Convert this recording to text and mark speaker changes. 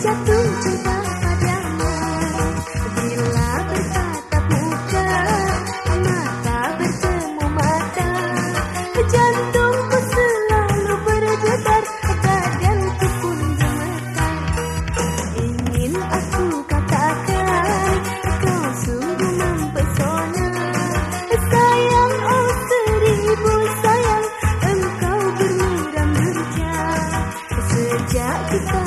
Speaker 1: jatuh cinta padamu. Bila bertatap muka Mata bertemu mata. Jantungku selalu bergetar Badanku pun gemetar. Ingin aku katakan Kau sungguh mempesona. Sayang oh seribu sayang Engkau bermuram berjalan Sejak kita